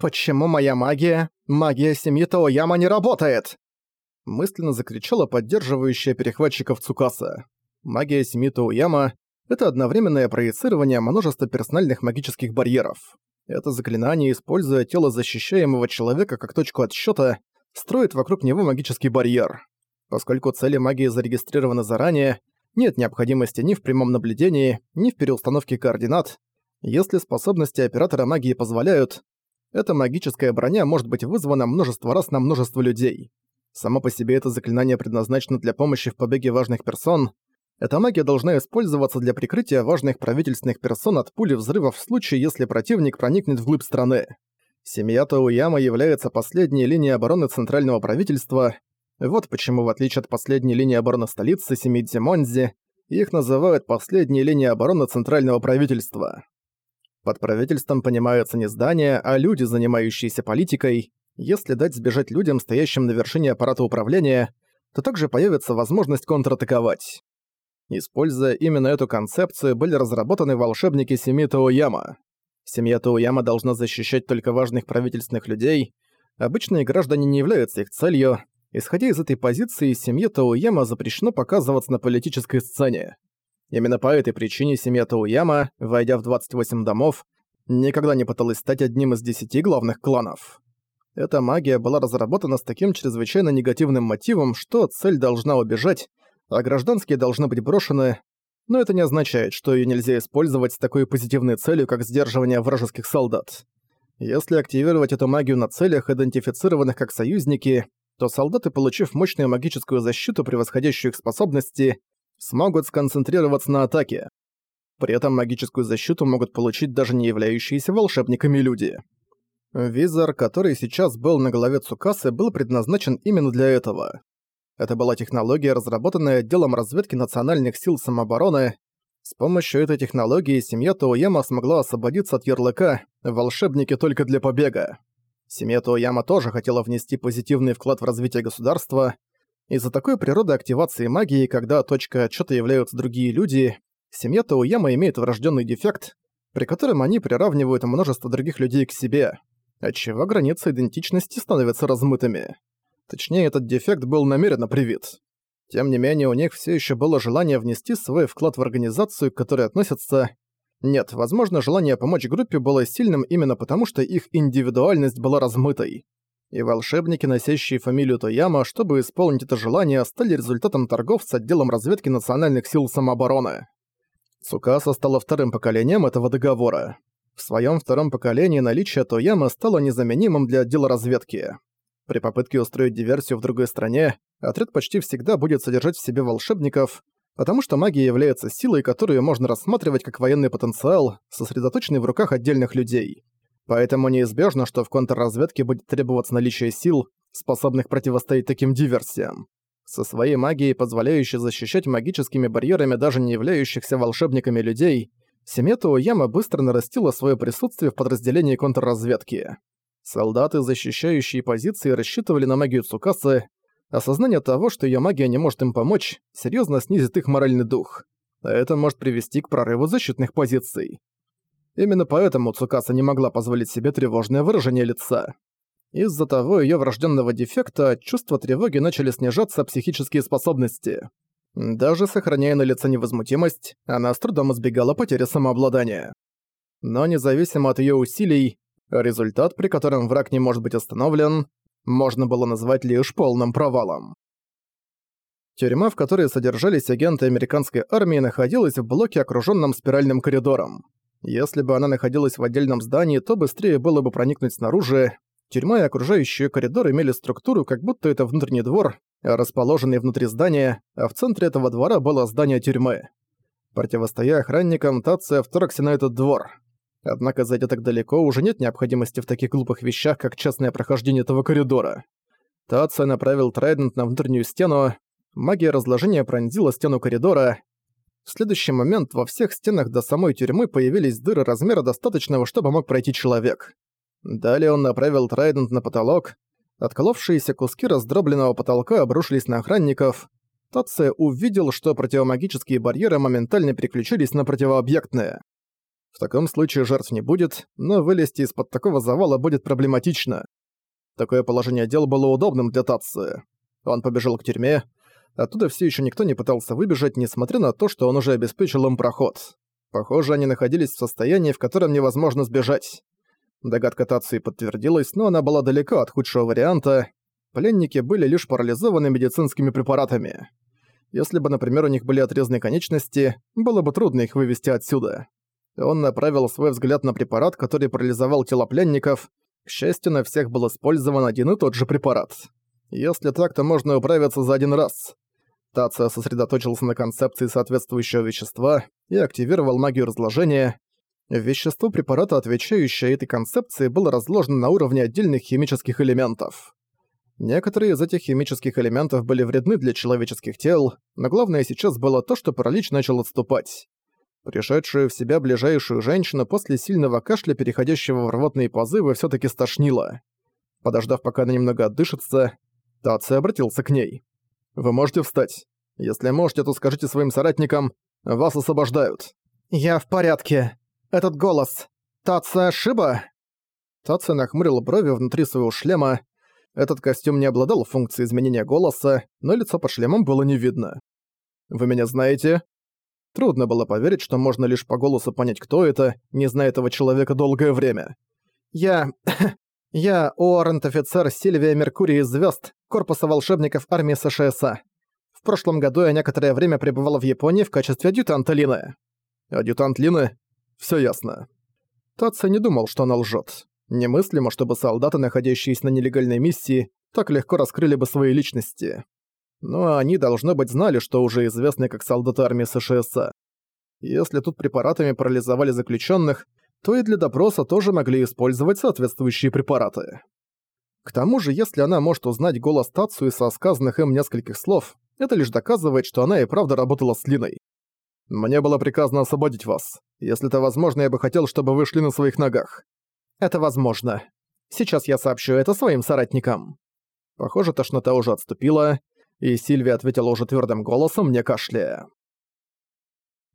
«Почему моя магия, магия семьи Таояма не работает?» Мысленно закричала поддерживающая перехватчиков Цукаса. Магия семьи Таояма — это одновременное проецирование множества персональных магических барьеров. Это заклинание, используя тело защищаемого человека как точку отсчета, строит вокруг него магический барьер. Поскольку цели магии зарегистрированы заранее, нет необходимости ни в прямом наблюдении, ни в переустановке координат. Если способности оператора магии позволяют, эта магическая броня может быть вызвана множество раз на множество людей. Само по себе это заклинание предназначено для помощи в побеге важных персон. Эта магия должна использоваться для прикрытия важных правительственных персон от пули взрывов в случае, если противник проникнет вглубь страны. Семья Тауяма является последней линией обороны центрального правительства. Вот почему, в отличие от последней линии обороны столицы семьи Дзимонзи, их называют последней линией обороны центрального правительства. Под правительством понимаются не здания, а люди, занимающиеся политикой. Если дать сбежать людям, стоящим на вершине аппарата управления, то также появится возможность контратаковать. Используя именно эту концепцию, были разработаны волшебники семьи Тоуяма. Семья Тоуяма должна защищать только важных правительственных людей, обычные граждане не являются их целью. Исходя из этой позиции, семье Тоуяма запрещено показываться на политической сцене. Именно по этой причине семья Тоуяма, войдя в 28 домов, никогда не пыталась стать одним из десяти главных кланов. Эта магия была разработана с таким чрезвычайно негативным мотивом, что цель должна убежать, а гражданские должны быть брошены, но это не означает, что её нельзя использовать с такой позитивной целью, как сдерживание вражеских солдат. Если активировать эту магию на целях, идентифицированных как союзники, то солдаты, получив мощную магическую защиту, превосходящую их способности, смогут сконцентрироваться на атаке. При этом магическую защиту могут получить даже не являющиеся волшебниками люди. Визор, который сейчас был на голове Цукасы, был предназначен именно для этого. Это была технология, разработанная отделом разведки национальных сил самообороны. С помощью этой технологии семья Тоуяма смогла освободиться от ярлыка «волшебники только для побега». Семья Тоуяма тоже хотела внести позитивный вклад в развитие государства. Из-за такой природы активации магии, когда точка отчета являются другие люди, семья Тоуяма имеет врожденный дефект, при котором они приравнивают множество других людей к себе, отчего границы идентичности становятся размытыми. Точнее, этот дефект был намеренно привит. Тем не менее, у них все еще было желание внести свой вклад в организацию, к которой относятся. Нет, возможно, желание помочь группе было сильным именно потому, что их индивидуальность была размытой. И волшебники, носящие фамилию Тояма, чтобы исполнить это желание, стали результатом торгов с отделом разведки национальных сил самообороны. Цукаса стала вторым поколением этого договора. В своем втором поколении наличие Тояма стало незаменимым для отдела разведки. При попытке устроить диверсию в другой стране, отряд почти всегда будет содержать в себе волшебников, потому что магия является силой, которую можно рассматривать как военный потенциал, сосредоточенный в руках отдельных людей. Поэтому неизбежно, что в контрразведке будет требоваться наличие сил, способных противостоять таким диверсиям. Со своей магией, позволяющей защищать магическими барьерами даже не являющихся волшебниками людей, Семета Уяма быстро нарастила свое присутствие в подразделении контрразведки. Солдаты, защищающие позиции, рассчитывали на магию Цукасы. Осознание того, что её магия не может им помочь, серьёзно снизит их моральный дух. А это может привести к прорыву защитных позиций. Именно поэтому Цукаса не могла позволить себе тревожное выражение лица. Из-за того её врожденного дефекта чувства тревоги начали снижаться психические способности. Даже сохраняя на лице невозмутимость, она с трудом избегала потери самообладания. Но независимо от её усилий, Результат, при котором враг не может быть остановлен, можно было назвать лишь полным провалом. Тюрьма, в которой содержались агенты американской армии, находилась в блоке, окружённом спиральным коридором. Если бы она находилась в отдельном здании, то быстрее было бы проникнуть снаружи. Тюрьма и окружающие коридор имели структуру, как будто это внутренний двор, расположенный внутри здания, а в центре этого двора было здание тюрьмы. Противостоя охранникам, Тация вторгся на этот двор. Однако, зайдя так далеко, уже нет необходимости в таких глупых вещах, как частное прохождение этого коридора. Тация направил Трайдент на внутреннюю стену, магия разложения пронзила стену коридора. В следующий момент во всех стенах до самой тюрьмы появились дыры размера достаточного, чтобы мог пройти человек. Далее он направил Трайдент на потолок. Отколовшиеся куски раздробленного потолка обрушились на охранников. Тация увидел, что противомагические барьеры моментально переключились на противообъектные. В таком случае жертв не будет, но вылезти из-под такого завала будет проблематично. Такое положение дел было удобным для Татсы. Он побежал к тюрьме, оттуда все еще никто не пытался выбежать, несмотря на то, что он уже обеспечил им проход. Похоже, они находились в состоянии, в котором невозможно сбежать. Догадка Тации подтвердилась, но она была далеко от худшего варианта. Пленники были лишь парализованы медицинскими препаратами. Если бы, например, у них были отрезаны конечности, было бы трудно их вывести отсюда. Он направил свой взгляд на препарат, который парализовал тела пленников. К счастью, на всех был использован один и тот же препарат. Если так, то можно управиться за один раз. Тация сосредоточился на концепции соответствующего вещества и активировал магию разложения. Вещество препарата, отвечающее этой концепции, было разложено на уровне отдельных химических элементов. Некоторые из этих химических элементов были вредны для человеческих тел, но главное сейчас было то, что паралич начал отступать. Пришедшую в себя ближайшую женщину после сильного кашля, переходящего в рвотные позывы, всё таки стошнило. Подождав, пока она немного отдышится, Таци обратился к ней. «Вы можете встать? Если можете, то скажите своим соратникам, вас освобождают». «Я в порядке. Этот голос. Тация Шиба?» Тация нахмурил брови внутри своего шлема. Этот костюм не обладал функцией изменения голоса, но лицо под шлемом было не видно. «Вы меня знаете?» Трудно было поверить, что можно лишь по голосу понять, кто это, не зная этого человека долгое время. «Я... я Уоррент-офицер Сильвия Меркурий из Звёзд, Корпуса волшебников армии США. В прошлом году я некоторое время пребывала в Японии в качестве адъютанта Лины». «Адъютант Лины? Всё ясно». Татца не думал, что она лжёт. Немыслимо, чтобы солдаты, находящиеся на нелегальной миссии, так легко раскрыли бы свои личности но они, должно быть, знали, что уже известны как солдаты армии США. Если тут препаратами парализовали заключенных, то и для допроса тоже могли использовать соответствующие препараты. К тому же, если она может узнать голос Тацу из рассказанных им нескольких слов, это лишь доказывает, что она и правда работала с Линой. Мне было приказано освободить вас. Если это возможно, я бы хотел, чтобы вы шли на своих ногах. Это возможно. Сейчас я сообщу это своим соратникам. Похоже, тошнота уже отступила, и Сильвия ответила уже твердым голосом, не кашляя.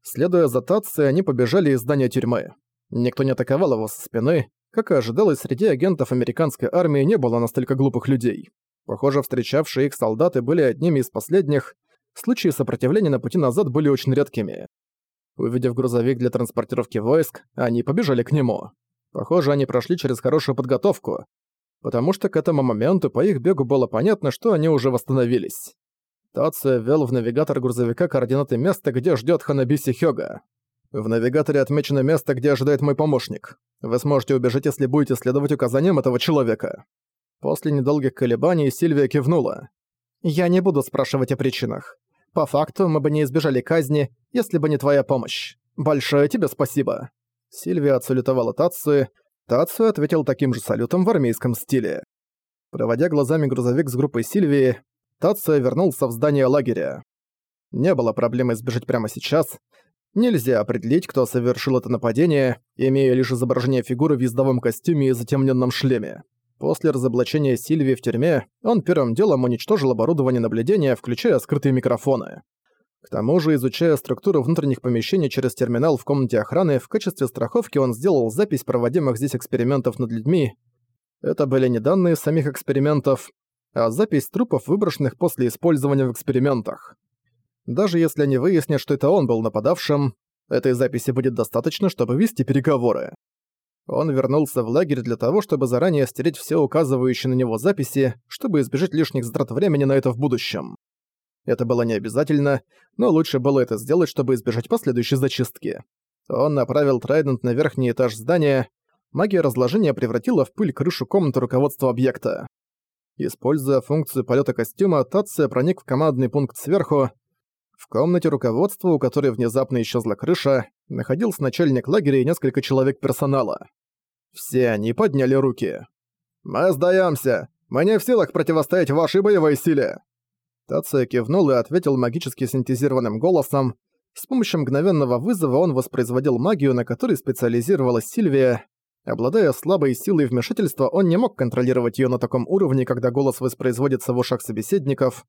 Следуя за Татсой, они побежали из здания тюрьмы. Никто не атаковал его со спины. Как и ожидалось, среди агентов американской армии не было настолько глупых людей. Похоже, встречавшие их солдаты были одними из последних. Случаи сопротивления на пути назад были очень редкими. Увидев грузовик для транспортировки войск, они побежали к нему. Похоже, они прошли через хорошую подготовку, потому что к этому моменту по их бегу было понятно, что они уже восстановились. Тация ввел в навигатор грузовика координаты места, где ждет Ханабиси Хёга. В навигаторе отмечено место, где ожидает мой помощник. Вы сможете убежать, если будете следовать указаниям этого человека. После недолгих колебаний Сильвия кивнула. «Я не буду спрашивать о причинах. По факту мы бы не избежали казни, если бы не твоя помощь. Большое тебе спасибо». Сильвия отсалютовала Тацию, Тацию ответил таким же салютом в армейском стиле. Проводя глазами грузовик с группой Сильвии, Тация вернулся в здание лагеря. Не было проблемы сбежать прямо сейчас. Нельзя определить, кто совершил это нападение, имея лишь изображение фигуры в ездовом костюме и затемненном шлеме. После разоблачения Сильвии в тюрьме, он первым делом уничтожил оборудование наблюдения, включая скрытые микрофоны. К тому же, изучая структуру внутренних помещений через терминал в комнате охраны, в качестве страховки он сделал запись проводимых здесь экспериментов над людьми. Это были не данные самих экспериментов, а запись трупов, выброшенных после использования в экспериментах. Даже если они выяснят, что это он был нападавшим, этой записи будет достаточно, чтобы вести переговоры. Он вернулся в лагерь для того, чтобы заранее стереть все указывающие на него записи, чтобы избежать лишних затрат времени на это в будущем. Это было не обязательно, но лучше было это сделать, чтобы избежать последующей зачистки. Он направил Трайдент на верхний этаж здания. Магия разложения превратила в пыль крышу комнаты руководства объекта. Используя функцию полета костюма, Тация проник в командный пункт сверху. В комнате руководства, у которой внезапно исчезла крыша, находился начальник лагеря и несколько человек персонала. Все они подняли руки. «Мы сдаемся! Мы не в силах противостоять вашей боевой силе!» Тация кивнул и ответил магически синтезированным голосом. С помощью мгновенного вызова он воспроизводил магию, на которой специализировалась Сильвия. Обладая слабой силой вмешательства, он не мог контролировать её на таком уровне, когда голос воспроизводится в ушах собеседников.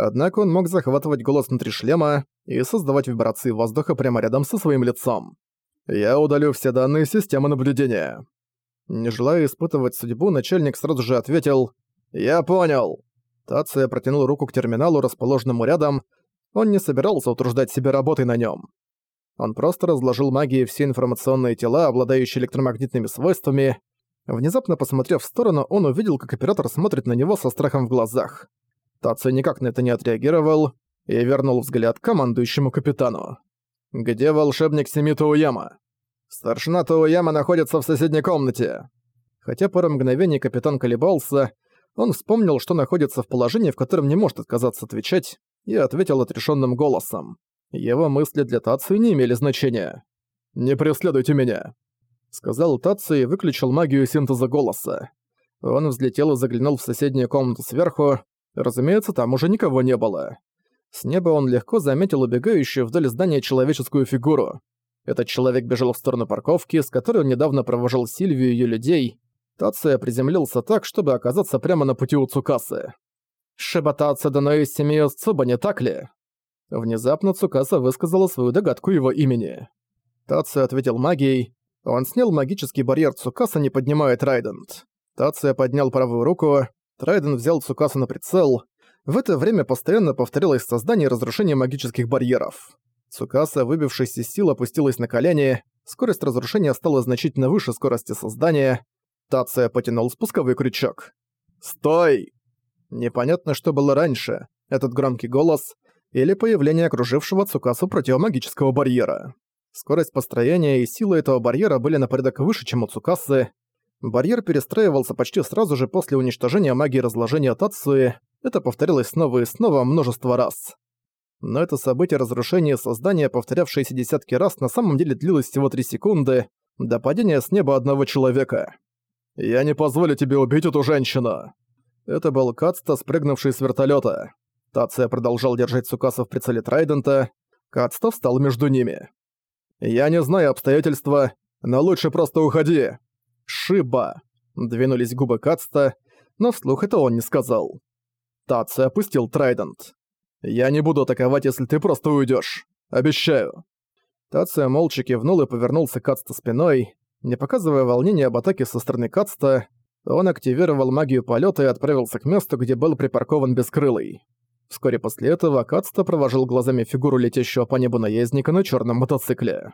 Однако он мог захватывать голос внутри шлема и создавать вибрации воздуха прямо рядом со своим лицом. Я удалю все данные системы наблюдения». Не желая испытывать судьбу, начальник сразу же ответил «Я понял». Тация протянул руку к терминалу, расположенному рядом. Он не собирался утруждать себя работой на нем. Он просто разложил магией все информационные тела, обладающие электромагнитными свойствами. Внезапно посмотрев в сторону, он увидел, как оператор смотрит на него со страхом в глазах. Тацию никак на это не отреагировал и вернул взгляд командующему капитану. «Где волшебник Семи Тауяма?» «Старшина Тауяма находится в соседней комнате». Хотя пару мгновений капитан колебался, он вспомнил, что находится в положении, в котором не может отказаться отвечать, и ответил отрешенным голосом. Его мысли для Тацию не имели значения. «Не преследуйте меня», — сказал Тацию и выключил магию синтеза голоса. Он взлетел и заглянул в соседнюю комнату сверху. Разумеется, там уже никого не было. С неба он легко заметил убегающую вдоль здания человеческую фигуру. Этот человек бежал в сторону парковки, с которой он недавно провожал Сильвию и её людей. Тация приземлился так, чтобы оказаться прямо на пути у Цукасы. «Шибатация дано из семьи Цуба, не так ли?» Внезапно Цукаса высказала свою догадку его имени. Тация ответил магией. Он снял магический барьер Цукаса, не поднимая Трайдент. Тация поднял правую руку. Трайдент взял Цукаса на прицел. В это время постоянно повторилось создание и разрушение магических барьеров. Цукаса, выбившись из сил, опустилась на колени. Скорость разрушения стала значительно выше скорости создания. Тация потянул спусковой крючок. «Стой!» Непонятно, что было раньше. Этот громкий голос — или появление окружившего Цукасу противомагического барьера. Скорость построения и сила этого барьера были на порядок выше, чем у Цукасы. Барьер перестраивался почти сразу же после уничтожения магии разложения Тацуи. Это повторилось снова и снова множество раз. Но это событие разрушения создания, повторявшееся десятки раз, на самом деле длилось всего 3 секунды, до падения с неба одного человека. «Я не позволю тебе убить эту женщину!» Это был Кацта, спрыгнувший с вертолета. Тация продолжал держать Сукаса в прицеле Трайдента. Кацта встал между ними. «Я не знаю обстоятельства, но лучше просто уходи!» «Шиба!» Двинулись губы Кацта, но вслух это он не сказал. Тация опустил Трайдент. «Я не буду атаковать, если ты просто уйдешь. Обещаю!» Тация молча кивнул и повернулся к Ацта спиной. Не показывая волнения об атаке со стороны Кацта, он активировал магию полета и отправился к месту, где был припаркован Бескрылый. Вскоре после этого Кацта провожал глазами фигуру летящего по небу наездника на черном мотоцикле.